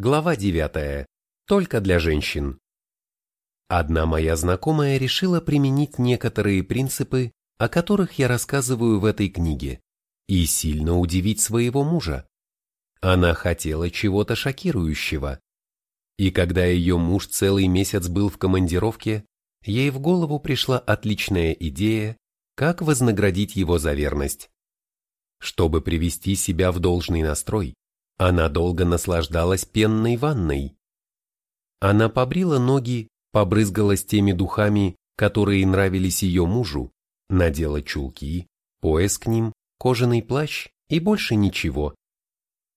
Глава 9. Только для женщин. Одна моя знакомая решила применить некоторые принципы, о которых я рассказываю в этой книге, и сильно удивить своего мужа. Она хотела чего-то шокирующего. И когда ее муж целый месяц был в командировке, ей в голову пришла отличная идея, как вознаградить его за верность. Чтобы привести себя в должный настрой, она долго наслаждалась пенной ванной. Она побрила ноги, побрызгалась теми духами, которые нравились ее мужу, надела чулки, пояс к ним, кожаный плащ и больше ничего.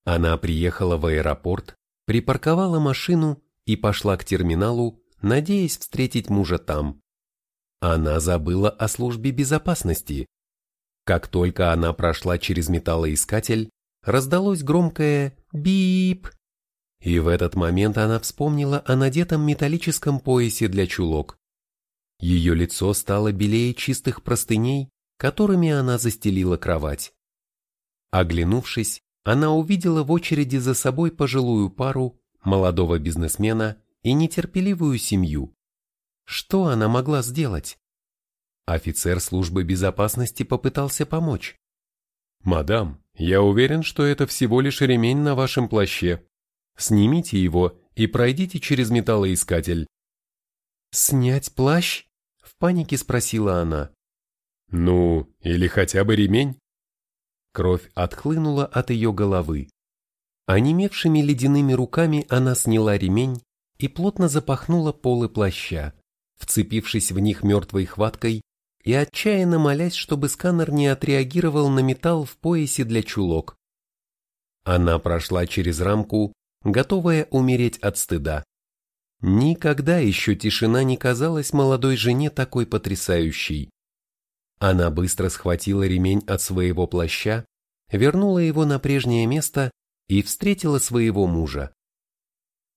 Она приехала в аэропорт, припарковала машину и пошла к терминалу, надеясь встретить мужа там. Она забыла о службе безопасности. Как только она прошла через металлоискатель, раздалось громкое «бип». И в этот момент она вспомнила о надетом металлическом поясе для чулок. Ее лицо стало белее чистых простыней, которыми она застелила кровать. Оглянувшись, она увидела в очереди за собой пожилую пару, молодого бизнесмена и нетерпеливую семью. Что она могла сделать? Офицер службы безопасности попытался помочь. «Мадам, я уверен, что это всего лишь ремень на вашем плаще. Снимите его и пройдите через металлоискатель». «Снять плащ?» – в панике спросила она. «Ну, или хотя бы ремень?» Кровь отхлынула от ее головы. Онемевшими ледяными руками она сняла ремень и плотно запахнула полы плаща, вцепившись в них мертвой хваткой и отчаянно молясь, чтобы сканер не отреагировал на металл в поясе для чулок. Она прошла через рамку, готовая умереть от стыда. Никогда еще тишина не казалась молодой жене такой потрясающей. Она быстро схватила ремень от своего плаща, вернула его на прежнее место и встретила своего мужа.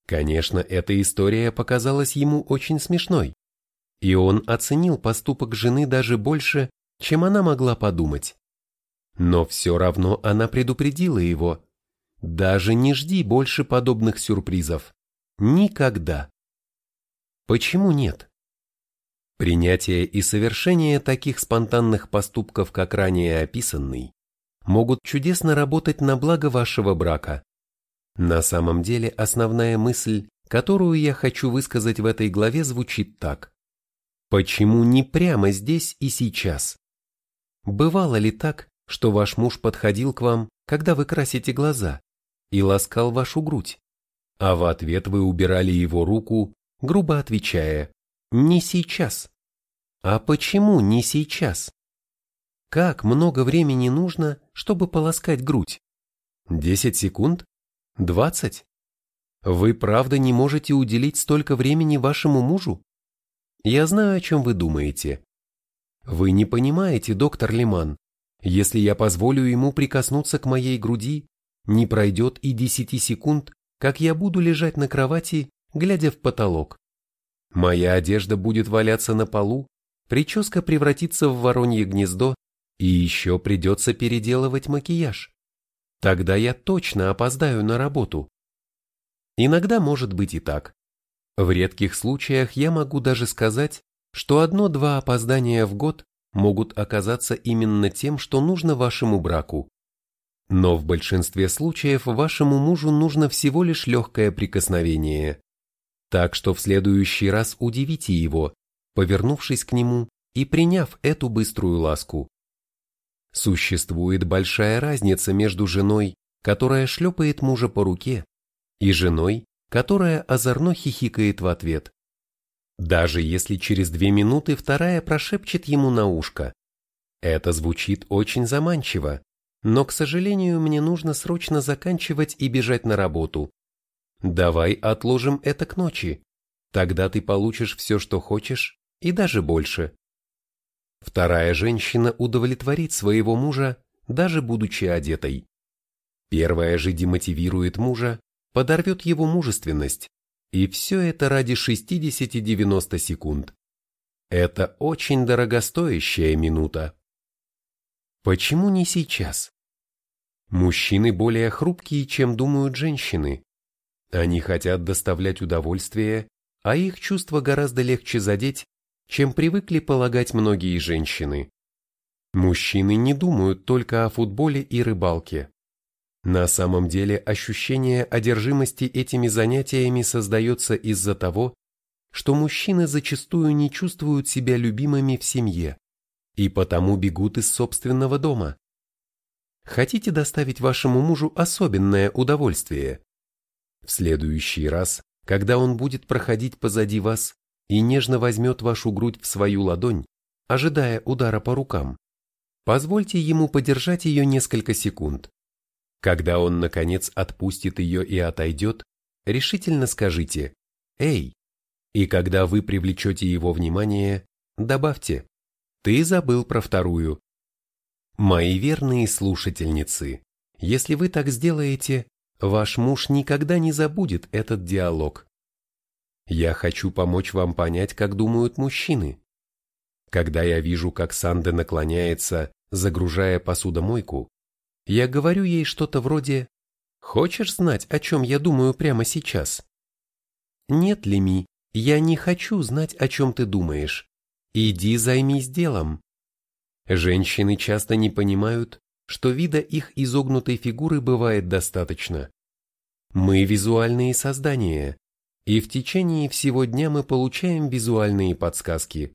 Конечно, эта история показалась ему очень смешной и он оценил поступок жены даже больше, чем она могла подумать. Но все равно она предупредила его. Даже не жди больше подобных сюрпризов. Никогда. Почему нет? Принятие и совершение таких спонтанных поступков, как ранее описанный, могут чудесно работать на благо вашего брака. На самом деле основная мысль, которую я хочу высказать в этой главе, звучит так. Почему не прямо здесь и сейчас? Бывало ли так, что ваш муж подходил к вам, когда вы красите глаза, и ласкал вашу грудь, а в ответ вы убирали его руку, грубо отвечая «не сейчас». А почему не сейчас? Как много времени нужно, чтобы полоскать грудь? Десять секунд? Двадцать? Вы правда не можете уделить столько времени вашему мужу? Я знаю, о чем вы думаете. Вы не понимаете, доктор Лиман. Если я позволю ему прикоснуться к моей груди, не пройдет и десяти секунд, как я буду лежать на кровати, глядя в потолок. Моя одежда будет валяться на полу, прическа превратится в воронье гнездо, и еще придется переделывать макияж. Тогда я точно опоздаю на работу. Иногда может быть и так. В редких случаях я могу даже сказать, что одно-два опоздания в год могут оказаться именно тем, что нужно вашему браку. Но в большинстве случаев вашему мужу нужно всего лишь легкое прикосновение. Так что в следующий раз удивите его, повернувшись к нему и приняв эту быструю ласку. Существует большая разница между женой, которая шлепает мужа по руке, и женой, которая озорно хихикает в ответ. Даже если через две минуты вторая прошепчет ему на ушко. Это звучит очень заманчиво, но, к сожалению, мне нужно срочно заканчивать и бежать на работу. Давай отложим это к ночи. Тогда ты получишь все, что хочешь, и даже больше. Вторая женщина удовлетворит своего мужа, даже будучи одетой. Первая же демотивирует мужа, подорвет его мужественность, и все это ради 60-90 секунд. Это очень дорогостоящая минута. Почему не сейчас? Мужчины более хрупкие, чем думают женщины. Они хотят доставлять удовольствие, а их чувства гораздо легче задеть, чем привыкли полагать многие женщины. Мужчины не думают только о футболе и рыбалке. На самом деле ощущение одержимости этими занятиями создается из-за того, что мужчины зачастую не чувствуют себя любимыми в семье и потому бегут из собственного дома. Хотите доставить вашему мужу особенное удовольствие? В следующий раз, когда он будет проходить позади вас и нежно возьмет вашу грудь в свою ладонь, ожидая удара по рукам, позвольте ему подержать ее несколько секунд. Когда он, наконец, отпустит ее и отойдет, решительно скажите «Эй!» И когда вы привлечете его внимание, добавьте «Ты забыл про вторую». Мои верные слушательницы, если вы так сделаете, ваш муж никогда не забудет этот диалог. Я хочу помочь вам понять, как думают мужчины. Когда я вижу, как Санде наклоняется, загружая посудомойку, я говорю ей что-то вроде «Хочешь знать, о чем я думаю прямо сейчас?» «Нет, Леми, я не хочу знать, о чем ты думаешь. Иди займись делом. Женщины часто не понимают, что вида их изогнутой фигуры бывает достаточно. Мы визуальные создания, и в течение всего дня мы получаем визуальные подсказки.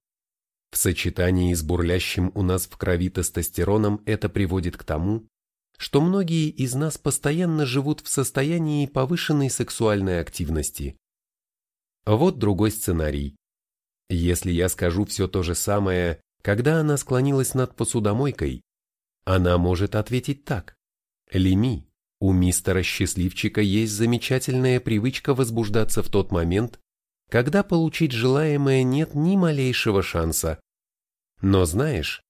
В сочетании с бурлящим у нас в крови тестостероном это приводит к тому, что многие из нас постоянно живут в состоянии повышенной сексуальной активности. Вот другой сценарий. Если я скажу все то же самое, когда она склонилась над посудомойкой, она может ответить так. Леми, у мистера Счастливчика есть замечательная привычка возбуждаться в тот момент, когда получить желаемое нет ни малейшего шанса. Но знаешь,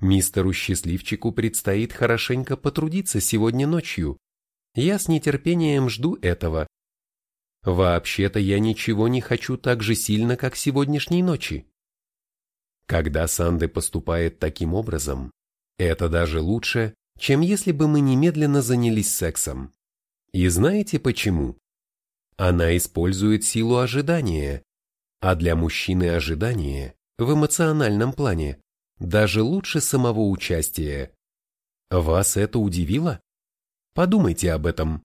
мистеру Счастливчику предстоит хорошенько потрудиться сегодня ночью. Я с нетерпением жду этого. Вообще-то я ничего не хочу так же сильно, как сегодняшней ночи. Когда Санды поступает таким образом, это даже лучше, чем если бы мы немедленно занялись сексом. И знаете почему? Она использует силу ожидания, а для мужчины ожидание в эмоциональном плане даже лучше самого участия. Вас это удивило? Подумайте об этом.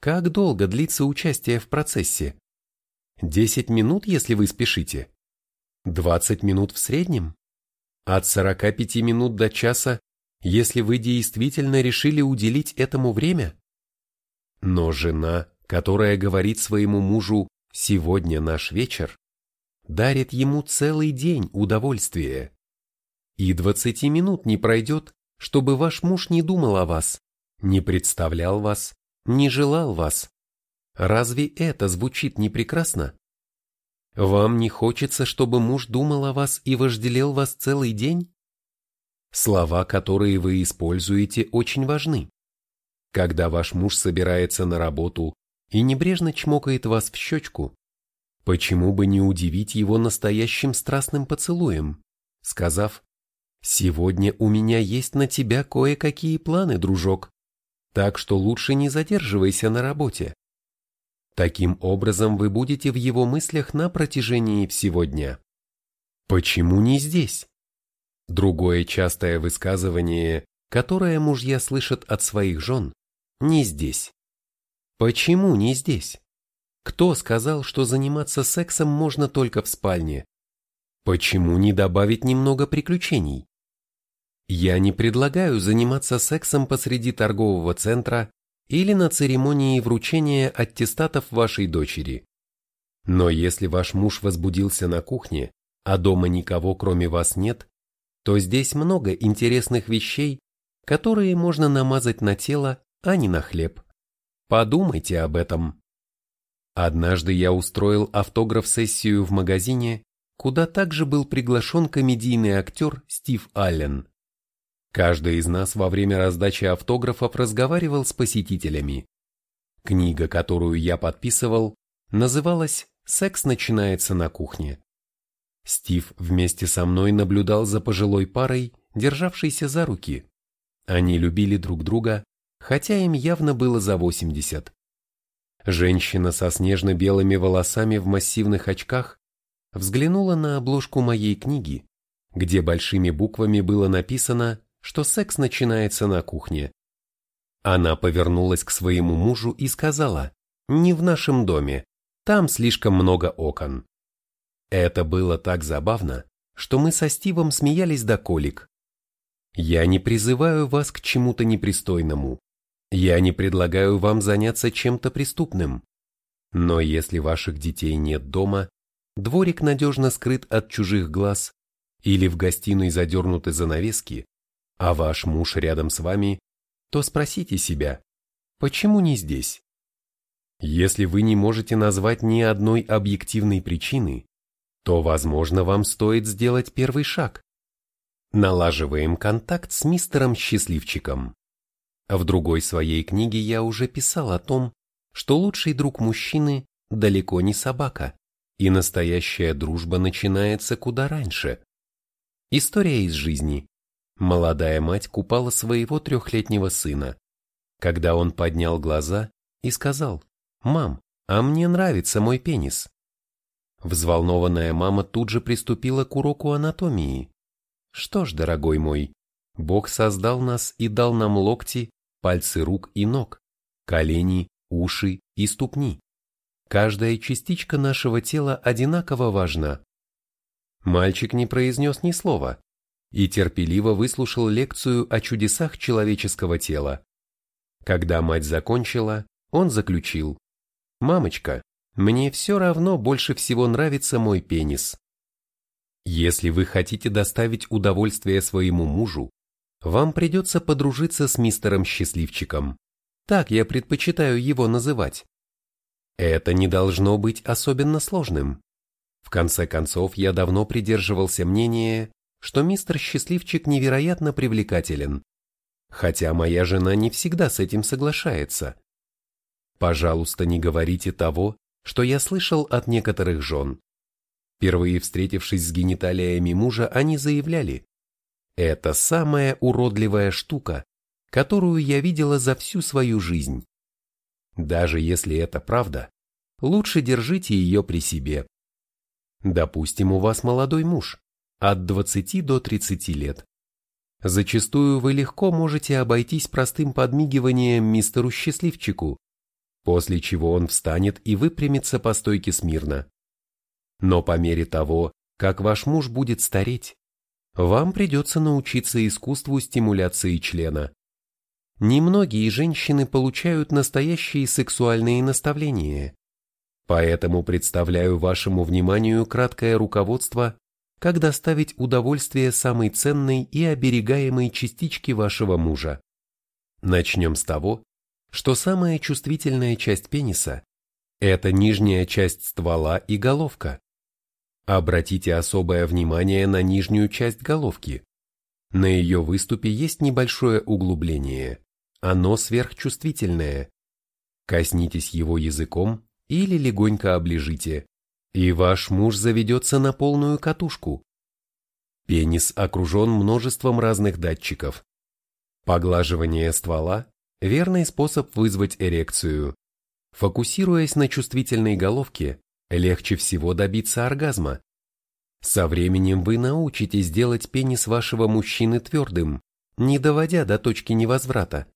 Как долго длится участие в процессе? 10 минут, если вы спешите? 20 минут в среднем? От 45 минут до часа, если вы действительно решили уделить этому время? Но жена, которая говорит своему мужу «сегодня наш вечер», дарит ему целый день удовольствия. И 20 минут не пройдет, чтобы ваш муж не думал о вас, не представлял вас, не желал вас. Разве это звучит не прекрасно? Вам не хочется, чтобы муж думал о вас и вожделел вас целый день? Слова, которые вы используете, очень важны. Когда ваш муж собирается на работу и небрежно чмокает вас в щечку, почему бы не удивить его настоящим страстным поцелуем, сказав «Сегодня у меня есть на тебя кое-какие планы, дружок, так что лучше не задерживайся на работе». Таким образом вы будете в его мыслях на протяжении всего дня. Почему не здесь? Другое частое высказывание, которое мужья слышат от своих жен, не здесь. Почему не здесь? Кто сказал, что заниматься сексом можно только в спальне? Почему не добавить немного приключений? Я не предлагаю заниматься сексом посреди торгового центра или на церемонии вручения аттестатов вашей дочери. Но если ваш муж возбудился на кухне, а дома никого кроме вас нет, то здесь много интересных вещей, которые можно намазать на тело, а не на хлеб. Подумайте об этом. Однажды я устроил автограф-сессию в магазине, куда также был приглашен комедийный актер Стив Аллен. Каждый из нас во время раздачи автографов разговаривал с посетителями. Книга, которую я подписывал, называлась «Секс начинается на кухне». Стив вместе со мной наблюдал за пожилой парой, державшейся за руки. Они любили друг друга, хотя им явно было за 80. Женщина со снежно-белыми волосами в массивных очках взглянула на обложку моей книги, где большими буквами было написано, что секс начинается на кухне. Она повернулась к своему мужу и сказала, «Не в нашем доме, там слишком много окон». Это было так забавно, что мы со Стивом смеялись до колик. Я не призываю вас к чему-то непристойному. Я не предлагаю вам заняться чем-то преступным. Но если ваших детей нет дома, дворик надежно скрыт от чужих глаз или в гостиной задернуты занавески, а ваш муж рядом с вами, то спросите себя, почему не здесь? Если вы не можете назвать ни одной объективной причины, то, возможно, вам стоит сделать первый шаг. Налаживаем контакт с мистером Счастливчиком. В другой своей книге я уже писал о том, что лучший друг мужчины далеко не собака, и настоящая дружба начинается куда раньше. История из жизни. Молодая мать купала своего трехлетнего сына. Когда он поднял глаза и сказал, «Мам, а мне нравится мой пенис». Взволнованная мама тут же приступила к уроку анатомии. Что ж, дорогой мой, Бог создал нас и дал нам локти, пальцы рук и ног, колени, уши и ступни. Каждая частичка нашего тела одинаково важна. Мальчик не произнес ни слова, и терпеливо выслушал лекцию о чудесах человеческого тела. Когда мать закончила, он заключил. «Мамочка, мне все равно больше всего нравится мой пенис». Если вы хотите доставить удовольствие своему мужу, вам придется подружиться с мистером Счастливчиком. Так я предпочитаю его называть. Это не должно быть особенно сложным. В конце концов, я давно придерживался мнения, что мистер Счастливчик невероятно привлекателен, хотя моя жена не всегда с этим соглашается. Пожалуйста, не говорите того, что я слышал от некоторых жен. Впервые встретившись с гениталиями мужа, они заявляли, «Это самая уродливая штука, которую я видела за всю свою жизнь». Даже если это правда, лучше держите ее при себе. Допустим, у вас молодой муж от 20 до 30 лет. Зачастую вы легко можете обойтись простым подмигиванием мистеру Счастливчику, после чего он встанет и выпрямится по стойке смирно. Но по мере того, как ваш муж будет стареть, вам придется научиться искусству стимуляции члена. Немногие женщины получают настоящие сексуальные наставления. Поэтому представляю вашему вниманию краткое руководство как доставить удовольствие самой ценной и оберегаемой частичке вашего мужа. Начнем с того, что самая чувствительная часть пениса – это нижняя часть ствола и головка. Обратите особое внимание на нижнюю часть головки. На ее выступе есть небольшое углубление, оно сверхчувствительное. Коснитесь его языком или легонько оближите, и ваш муж заведется на полную катушку. Пенис окружен множеством разных датчиков. Поглаживание ствола – верный способ вызвать эрекцию. Фокусируясь на чувствительной головке, легче всего добиться оргазма. Со временем вы научитесь делать пенис вашего мужчины твердым, не доводя до точки невозврата.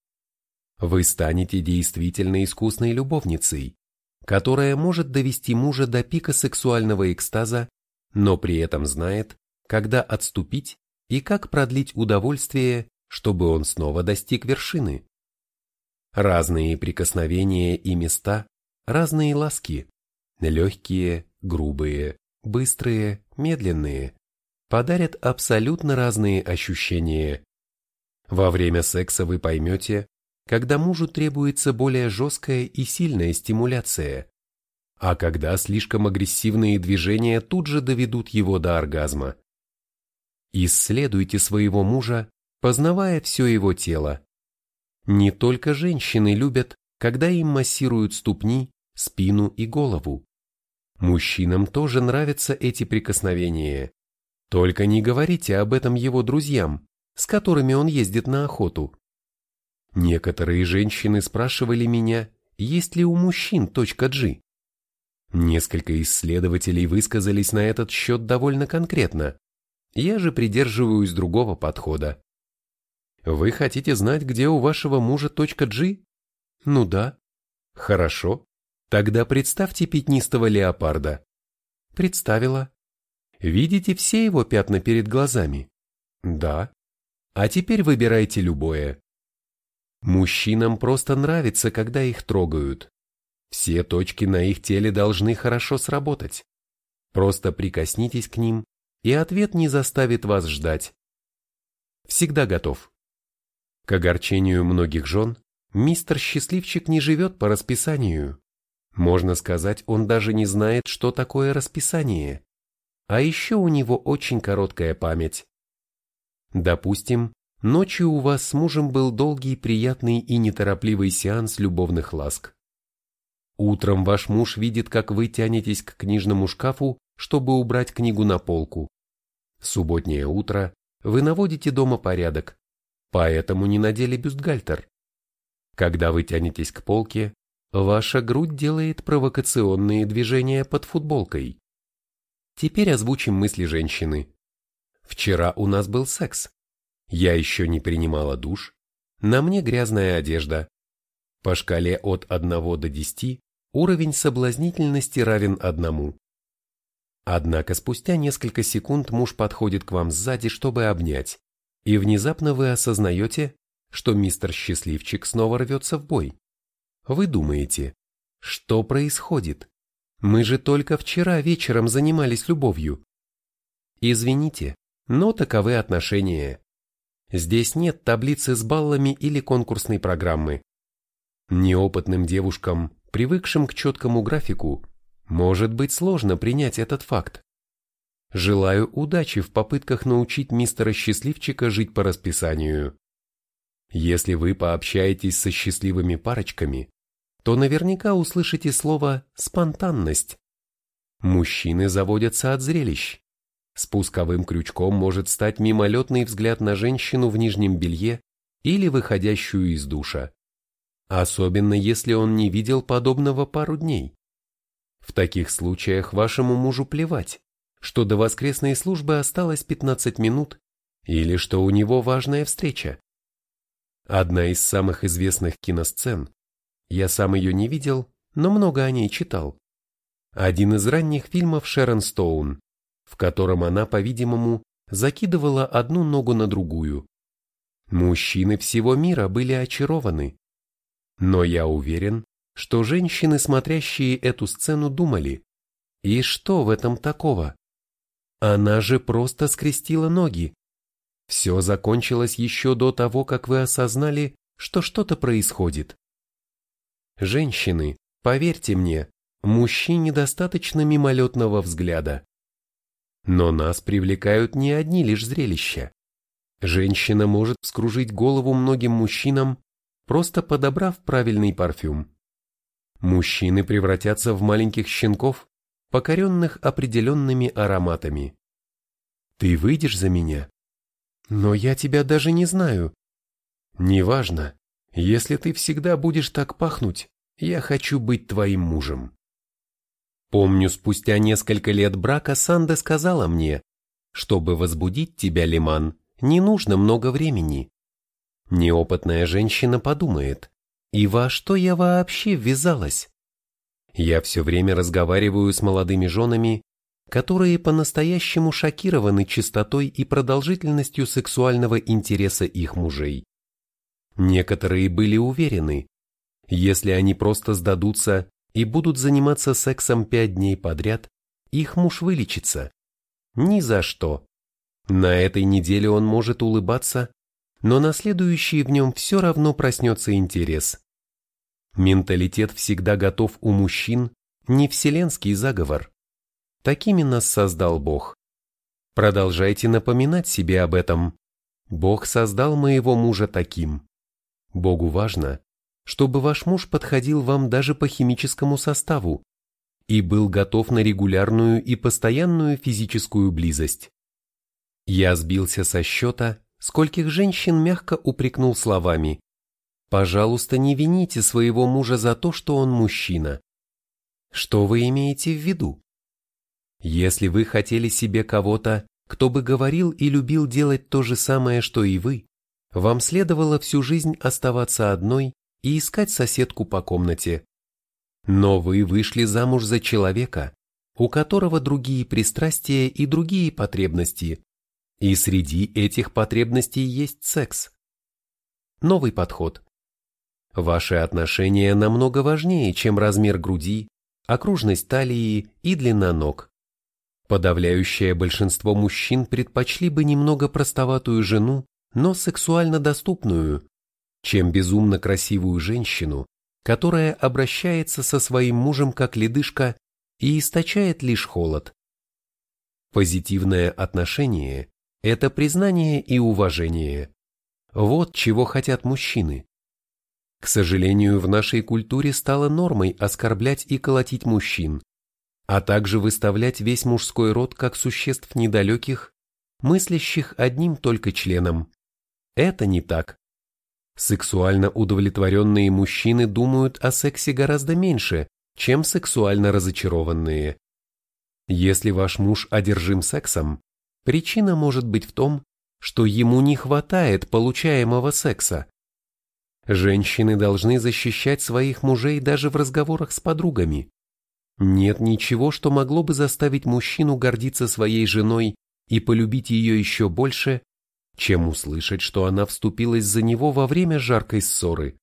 Вы станете действительно искусной любовницей, которая может довести мужа до пика сексуального экстаза, но при этом знает, когда отступить и как продлить удовольствие, чтобы он снова достиг вершины. Разные прикосновения и места, разные ласки, легкие, грубые, быстрые, медленные, подарят абсолютно разные ощущения. Во время секса вы поймете, когда мужу требуется более жесткая и сильная стимуляция, а когда слишком агрессивные движения тут же доведут его до оргазма. Исследуйте своего мужа, познавая все его тело. Не только женщины любят, когда им массируют ступни, спину и голову. Мужчинам тоже нравятся эти прикосновения. Только не говорите об этом его друзьям, с которыми он ездит на охоту. Некоторые женщины спрашивали меня, есть ли у мужчин точка G. Несколько исследователей высказались на этот счет довольно конкретно. Я же придерживаюсь другого подхода. Вы хотите знать, где у вашего мужа точка G? Ну да. Хорошо. Тогда представьте пятнистого леопарда. Представила. Видите все его пятна перед глазами? Да. А теперь выбирайте любое. Мужчинам просто нравится, когда их трогают. Все точки на их теле должны хорошо сработать. Просто прикоснитесь к ним, и ответ не заставит вас ждать. Всегда готов. К огорчению многих жен, мистер Счастливчик не живет по расписанию. Можно сказать, он даже не знает, что такое расписание. А еще у него очень короткая память. Допустим, ночью у вас с мужем был долгий, приятный и неторопливый сеанс любовных ласк. Утром ваш муж видит, как вы тянетесь к книжному шкафу, чтобы убрать книгу на полку. Субботнее утро, вы наводите дома порядок, поэтому не надели бюстгальтер. Когда вы тянетесь к полке, ваша грудь делает провокационные движения под футболкой. Теперь озвучим мысли женщины. Вчера у нас был секс. Я еще не принимала душ. На мне грязная одежда. По шкале от 1 до 10 уровень соблазнительности равен одному. Однако спустя несколько секунд муж подходит к вам сзади, чтобы обнять, и внезапно вы осознаете, что мистер Счастливчик снова рвется в бой. Вы думаете, что происходит? Мы же только вчера вечером занимались любовью. Извините, но таковы отношения. Здесь нет таблицы с баллами или конкурсной программы. Неопытным девушкам, привыкшим к четкому графику, может быть сложно принять этот факт. Желаю удачи в попытках научить мистера Счастливчика жить по расписанию. Если вы пообщаетесь со счастливыми парочками, то наверняка услышите слово «спонтанность». Мужчины заводятся от зрелищ. Спусковым крючком может стать мимолетный взгляд на женщину в нижнем белье или выходящую из душа. Особенно если он не видел подобного пару дней. В таких случаях вашему мужу плевать, что до воскресной службы осталось 15 минут или что у него важная встреча. Одна из самых известных киносцен, я сам ее не видел, но много о ней читал. Один из ранних фильмов Шерон Стоун, в котором она, по-видимому, закидывала одну ногу на другую. Мужчины всего мира были очарованы. Но я уверен, что женщины, смотрящие эту сцену, думали, и что в этом такого? Она же просто скрестила ноги. Все закончилось еще до того, как вы осознали, что что-то происходит. Женщины, поверьте мне, мужчине достаточно мимолетного взгляда. Но нас привлекают не одни лишь зрелища. Женщина может вскружить голову многим мужчинам, просто подобрав правильный парфюм. Мужчины превратятся в маленьких щенков, покоренных определенными ароматами. Ты выйдешь за меня? Но я тебя даже не знаю. Неважно, если ты всегда будешь так пахнуть, я хочу быть твоим мужем. Помню, спустя несколько лет брака Санда сказала мне, чтобы возбудить тебя, Лиман, не нужно много времени. Неопытная женщина подумает, и во что я вообще ввязалась? Я все время разговариваю с молодыми женами, которые по-настоящему шокированы чистотой и продолжительностью сексуального интереса их мужей. Некоторые были уверены, если они просто сдадутся и будут заниматься сексом пять дней подряд, их муж вылечится. Ни за что. На этой неделе он может улыбаться, но на следующий в нем все равно проснется интерес. Менталитет всегда готов у мужчин, не вселенский заговор. Такими нас создал Бог. Продолжайте напоминать себе об этом. Бог создал моего мужа таким. Богу важно, чтобы ваш муж подходил вам даже по химическому составу и был готов на регулярную и постоянную физическую близость. Я сбился со счета, скольких женщин мягко упрекнул словами Пожалуйста, не вините своего мужа за то, что он мужчина. Что вы имеете в виду? Если вы хотели себе кого-то, кто бы говорил и любил делать то же самое, что и вы, вам следовало всю жизнь оставаться одной и искать соседку по комнате. Но вы вышли замуж за человека, у которого другие пристрастия и другие потребности, и среди этих потребностей есть секс. Новый подход. Ваши отношения намного важнее, чем размер груди, окружность талии и длина ног. Подавляющее большинство мужчин предпочли бы немного простоватую жену, но сексуально доступную, чем безумно красивую женщину, которая обращается со своим мужем как ледышка и источает лишь холод. Позитивное отношение – это признание и уважение. Вот чего хотят мужчины. К сожалению, в нашей культуре стало нормой оскорблять и колотить мужчин, а также выставлять весь мужской род как существ недалеких, мыслящих одним только членом. Это не так. Сексуально удовлетворенные мужчины думают о сексе гораздо меньше, чем сексуально разочарованные. Если ваш муж одержим сексом, причина может быть в том, что ему не хватает получаемого секса. Женщины должны защищать своих мужей даже в разговорах с подругами. Нет ничего, что могло бы заставить мужчину гордиться своей женой и полюбить ее еще больше, чем услышать, что она вступилась за него во время жаркой ссоры.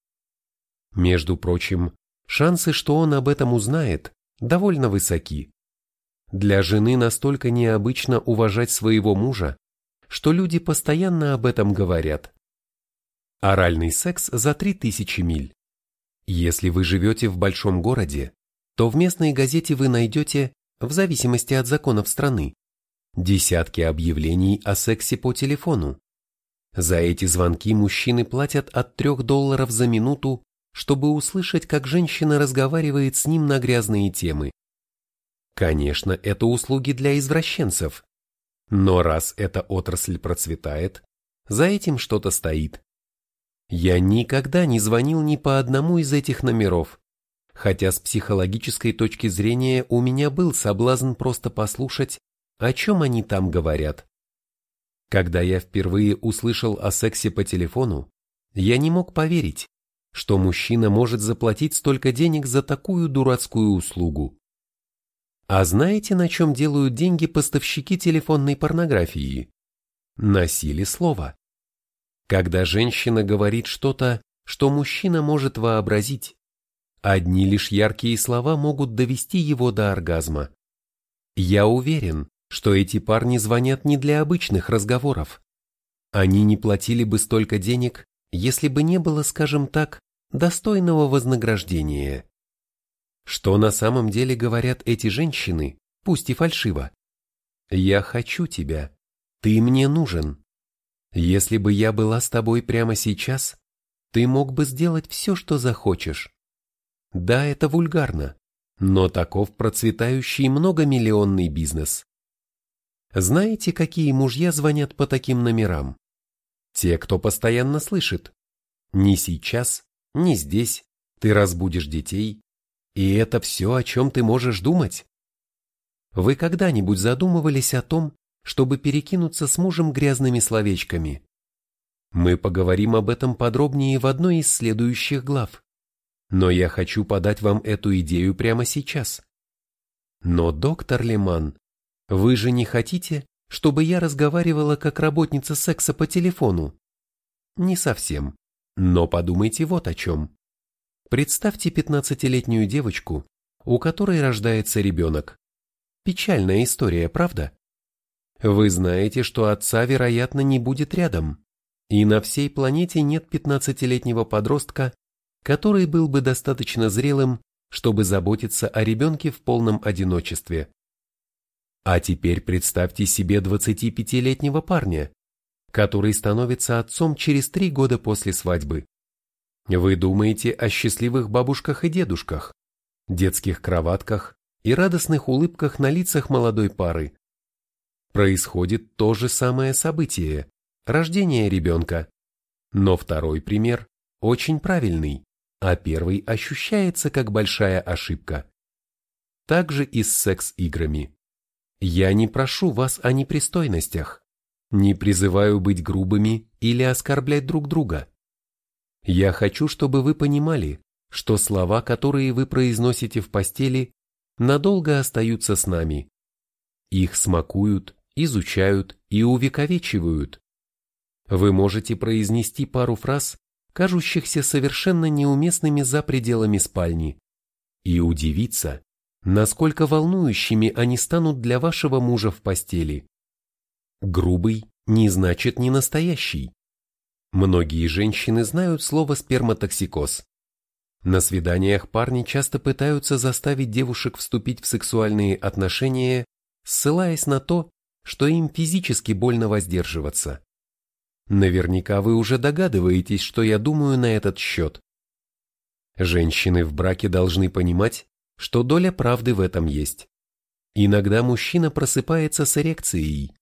Между прочим, шансы, что он об этом узнает, довольно высоки. Для жены настолько необычно уважать своего мужа, что люди постоянно об этом говорят. Оральный секс за 3000 миль. Если вы живете в большом городе, то в местной газете вы найдете, в зависимости от законов страны, десятки объявлений о сексе по телефону. За эти звонки мужчины платят от 3 долларов за минуту, чтобы услышать, как женщина разговаривает с ним на грязные темы. Конечно, это услуги для извращенцев. Но раз эта отрасль процветает, за этим что-то стоит. Я никогда не звонил ни по одному из этих номеров, хотя с психологической точки зрения у меня был соблазн просто послушать, о чем они там говорят. Когда я впервые услышал о сексе по телефону, я не мог поверить, что мужчина может заплатить столько денег за такую дурацкую услугу. А знаете, на чем делают деньги поставщики телефонной порнографии? На силе слова. Когда женщина говорит что-то, что мужчина может вообразить, одни лишь яркие слова могут довести его до оргазма. Я уверен, что эти парни звонят не для обычных разговоров. Они не платили бы столько денег, если бы не было, скажем так, достойного вознаграждения. Что на самом деле говорят эти женщины, пусть и фальшиво? «Я хочу тебя. Ты мне нужен. Если бы я была с тобой прямо сейчас, ты мог бы сделать все, что захочешь. Да, это вульгарно, но таков процветающий многомиллионный бизнес. Знаете, какие мужья звонят по таким номерам? Те, кто постоянно слышит. Не сейчас, не здесь, ты разбудишь детей, и это все, о чем ты можешь думать. Вы когда-нибудь задумывались о том, чтобы перекинуться с мужем грязными словечками. Мы поговорим об этом подробнее в одной из следующих глав. Но я хочу подать вам эту идею прямо сейчас. Но, доктор Леман, вы же не хотите, чтобы я разговаривала как работница секса по телефону? Не совсем. Но подумайте вот о чем. Представьте 15-летнюю девочку, у которой рождается ребенок. Печальная история, правда? Вы знаете, что отца, вероятно, не будет рядом, и на всей планете нет 15-летнего подростка, который был бы достаточно зрелым, чтобы заботиться о ребенке в полном одиночестве. А теперь представьте себе 25-летнего парня, который становится отцом через три года после свадьбы. Вы думаете о счастливых бабушках и дедушках, детских кроватках и радостных улыбках на лицах молодой пары, происходит то же самое событие – рождение ребенка. Но второй пример очень правильный, а первый ощущается как большая ошибка. Также и с секс-играми. Я не прошу вас о непристойностях, не призываю быть грубыми или оскорблять друг друга. Я хочу, чтобы вы понимали, что слова, которые вы произносите в постели, надолго остаются с нами. Их смакуют, изучают и увековечивают. Вы можете произнести пару фраз, кажущихся совершенно неуместными за пределами спальни, и удивиться, насколько волнующими они станут для вашего мужа в постели. Грубый не значит не настоящий. Многие женщины знают слово сперматоксикоз. На свиданиях парни часто пытаются заставить девушек вступить в сексуальные отношения, ссылаясь на то, что им физически больно воздерживаться. Наверняка вы уже догадываетесь, что я думаю на этот счет. Женщины в браке должны понимать, что доля правды в этом есть. Иногда мужчина просыпается с эрекцией.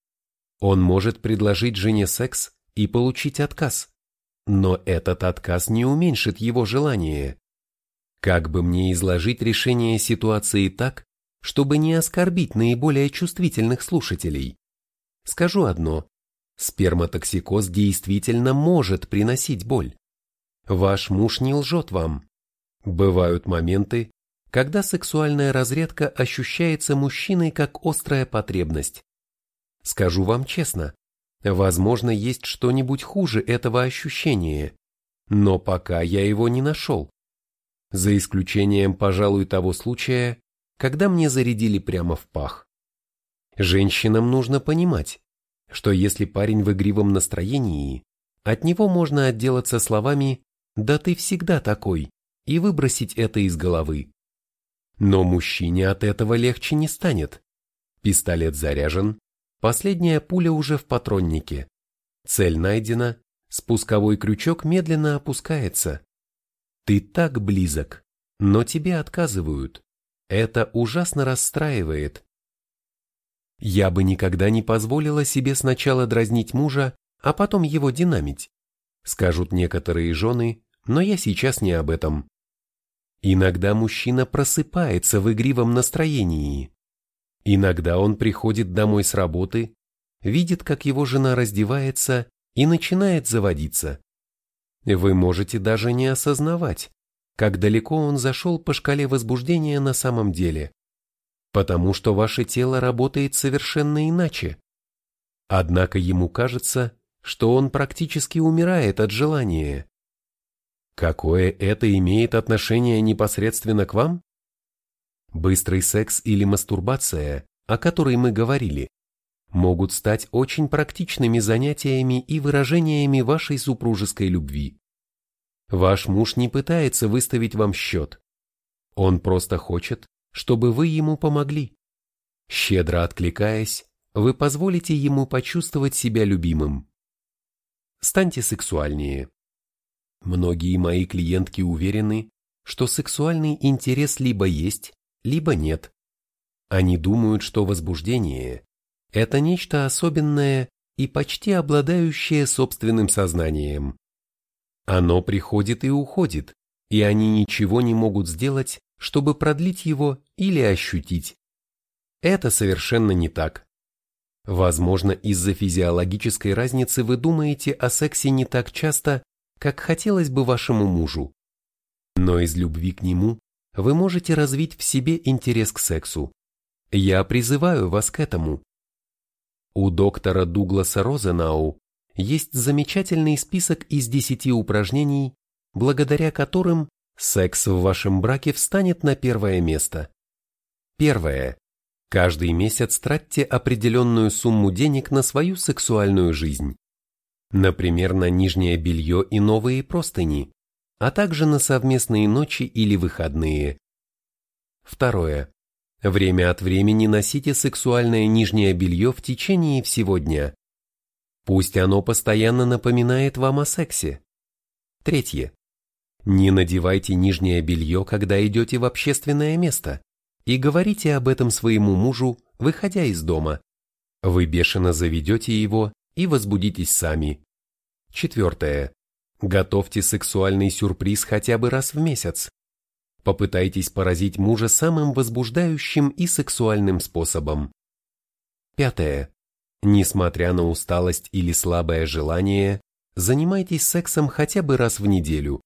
Он может предложить жене секс и получить отказ, но этот отказ не уменьшит его желание. Как бы мне изложить решение ситуации так, чтобы не оскорбить наиболее чувствительных слушателей? Скажу одно. Сперматоксикоз действительно может приносить боль. Ваш муж не лжет вам. Бывают моменты, когда сексуальная разрядка ощущается мужчиной как острая потребность. Скажу вам честно, возможно, есть что-нибудь хуже этого ощущения, но пока я его не нашел. За исключением, пожалуй, того случая, когда мне зарядили прямо в пах. Женщинам нужно понимать, что если парень в игривом настроении, от него можно отделаться словами «да ты всегда такой» и выбросить это из головы. Но мужчине от этого легче не станет. Пистолет заряжен, последняя пуля уже в патроннике. Цель найдена, спусковой крючок медленно опускается. Ты так близок, но тебе отказывают. Это ужасно расстраивает. Я бы никогда не позволила себе сначала дразнить мужа, а потом его динамить. Скажут некоторые жены, но я сейчас не об этом. Иногда мужчина просыпается в игривом настроении. Иногда он приходит домой с работы, видит, как его жена раздевается и начинает заводиться. Вы можете даже не осознавать, как далеко он зашел по шкале возбуждения на самом деле потому что ваше тело работает совершенно иначе. Однако ему кажется, что он практически умирает от желания. Какое это имеет отношение непосредственно к вам? Быстрый секс или мастурбация, о которой мы говорили, могут стать очень практичными занятиями и выражениями вашей супружеской любви. Ваш муж не пытается выставить вам счет. Он просто хочет, чтобы вы ему помогли. Щедро откликаясь, вы позволите ему почувствовать себя любимым. Станьте сексуальнее. Многие мои клиентки уверены, что сексуальный интерес либо есть, либо нет. Они думают, что возбуждение – это нечто особенное и почти обладающее собственным сознанием. Оно приходит и уходит, и они ничего не могут сделать, чтобы продлить его или ощутить. Это совершенно не так. Возможно, из-за физиологической разницы вы думаете о сексе не так часто, как хотелось бы вашему мужу. Но из любви к нему вы можете развить в себе интерес к сексу. Я призываю вас к этому. У доктора Дугласа Розенау есть замечательный список из 10 упражнений, благодаря которым Секс в вашем браке встанет на первое место. Первое. Каждый месяц тратьте определенную сумму денег на свою сексуальную жизнь. Например, на нижнее белье и новые простыни, а также на совместные ночи или выходные. Второе. Время от времени носите сексуальное нижнее белье в течение всего дня. Пусть оно постоянно напоминает вам о сексе. Третье. Не надевайте нижнее белье, когда идете в общественное место, и говорите об этом своему мужу, выходя из дома. Вы бешено заведете его и возбудитесь сами. Четвертое. Готовьте сексуальный сюрприз хотя бы раз в месяц. Попытайтесь поразить мужа самым возбуждающим и сексуальным способом. Пятое. Несмотря на усталость или слабое желание, занимайтесь сексом хотя бы раз в неделю.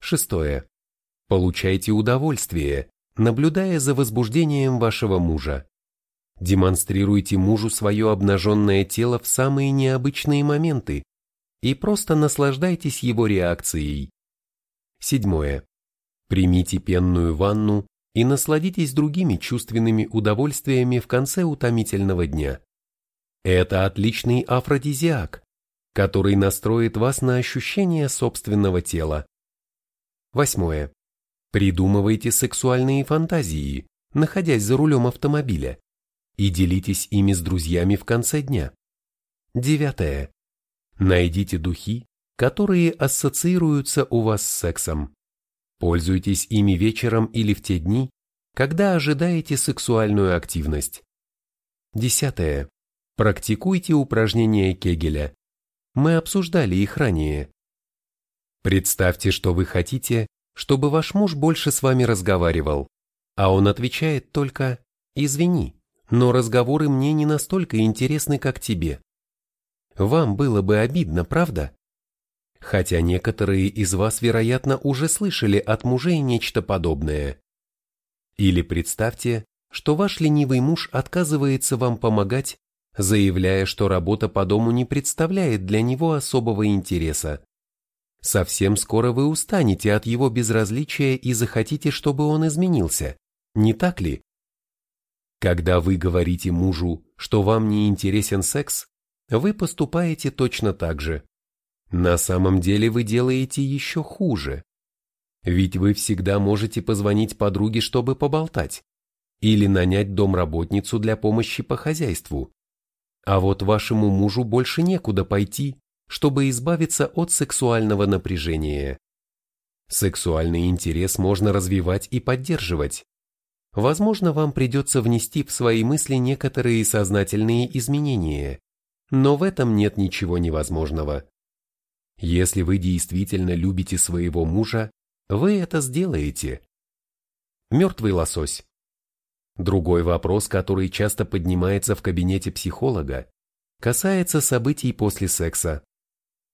Шестое. Получайте удовольствие, наблюдая за возбуждением вашего мужа. Демонстрируйте мужу свое обнаженное тело в самые необычные моменты и просто наслаждайтесь его реакцией. Седьмое. Примите пенную ванну и насладитесь другими чувственными удовольствиями в конце утомительного дня. Это отличный афродизиак, который настроит вас на ощущение собственного тела. Восьмое. Придумывайте сексуальные фантазии, находясь за рулем автомобиля и делитесь ими с друзьями в конце дня. Девятое. Найдите духи, которые ассоциируются у вас с сексом. Пользуйтесь ими вечером или в те дни, когда ожидаете сексуальную активность. Десятое. Практикуйте упражнения Кегеля. Мы обсуждали их ранее. Представьте, что вы хотите, чтобы ваш муж больше с вами разговаривал, а он отвечает только «извини» но разговоры мне не настолько интересны, как тебе. Вам было бы обидно, правда? Хотя некоторые из вас, вероятно, уже слышали от мужей нечто подобное. Или представьте, что ваш ленивый муж отказывается вам помогать, заявляя, что работа по дому не представляет для него особого интереса. Совсем скоро вы устанете от его безразличия и захотите, чтобы он изменился, не так ли? Когда вы говорите мужу, что вам не интересен секс, вы поступаете точно так же. На самом деле вы делаете еще хуже. Ведь вы всегда можете позвонить подруге, чтобы поболтать, или нанять домработницу для помощи по хозяйству. А вот вашему мужу больше некуда пойти, чтобы избавиться от сексуального напряжения. Сексуальный интерес можно развивать и поддерживать, Возможно, вам придется внести в свои мысли некоторые сознательные изменения, но в этом нет ничего невозможного. Если вы действительно любите своего мужа, вы это сделаете. Мертвый лосось. Другой вопрос, который часто поднимается в кабинете психолога, касается событий после секса.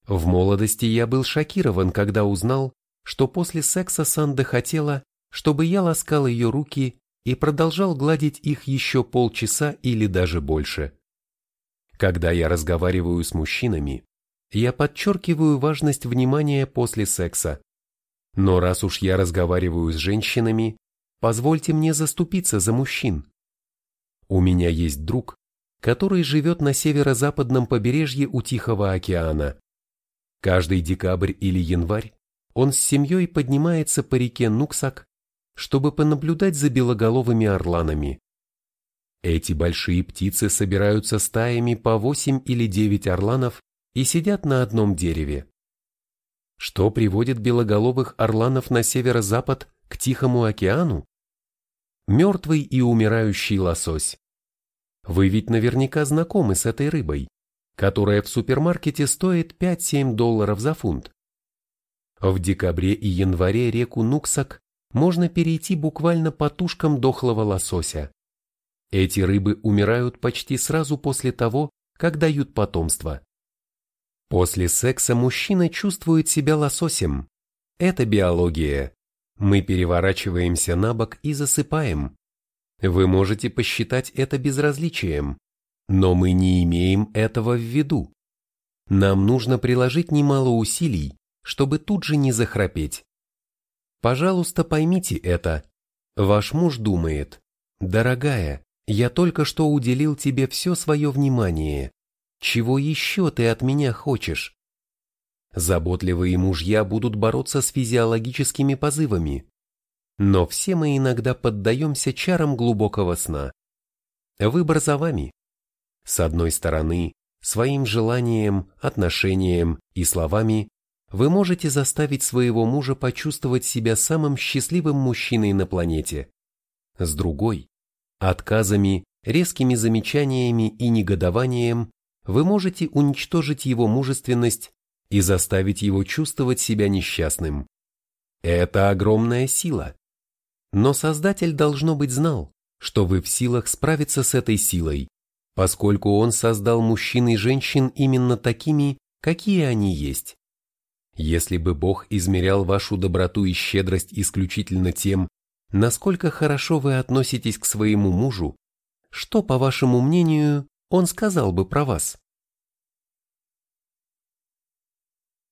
В молодости я был шокирован, когда узнал, что после секса Санда хотела, чтобы я ласкал ее руки и продолжал гладить их еще полчаса или даже больше. Когда я разговариваю с мужчинами, я подчеркиваю важность внимания после секса. Но раз уж я разговариваю с женщинами, позвольте мне заступиться за мужчин. У меня есть друг, который живет на северо-западном побережье у Тихого океана. Каждый декабрь или январь он с семьей поднимается по реке Нуксак чтобы понаблюдать за белоголовыми орланами. Эти большие птицы собираются стаями по 8 или 9 орланов и сидят на одном дереве. Что приводит белоголовых орланов на северо-запад к Тихому океану? Мертвый и умирающий лосось. Вы ведь наверняка знакомы с этой рыбой, которая в супермаркете стоит 5-7 долларов за фунт. В декабре и январе реку Нуксак можно перейти буквально по тушкам дохлого лосося. Эти рыбы умирают почти сразу после того, как дают потомство. После секса мужчина чувствует себя лососем. Это биология. Мы переворачиваемся на бок и засыпаем. Вы можете посчитать это безразличием, но мы не имеем этого в виду. Нам нужно приложить немало усилий, чтобы тут же не захрапеть. Пожалуйста, поймите это. Ваш муж думает, дорогая, я только что уделил тебе все свое внимание. Чего еще ты от меня хочешь? Заботливые мужья будут бороться с физиологическими позывами. Но все мы иногда поддаемся чарам глубокого сна. Выбор за вами. С одной стороны, своим желанием, отношением и словами вы можете заставить своего мужа почувствовать себя самым счастливым мужчиной на планете. С другой, отказами, резкими замечаниями и негодованием вы можете уничтожить его мужественность и заставить его чувствовать себя несчастным. Это огромная сила. Но Создатель, должно быть, знал, что вы в силах справиться с этой силой, поскольку Он создал мужчин и женщин именно такими, какие они есть. Если бы Бог измерял вашу доброту и щедрость исключительно тем, насколько хорошо вы относитесь к своему мужу, что, по вашему мнению, он сказал бы про вас?